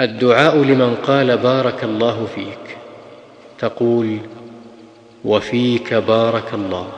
الدعاء لمن قال بارك الله فيك. تقول وفيك بارك الله.